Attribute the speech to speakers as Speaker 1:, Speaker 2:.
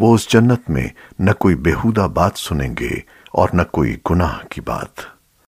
Speaker 1: وہ اس جنت میں نہ کوئی بیہودہ بات سنیں گے اور نہ کوئی گناہ کی بات۔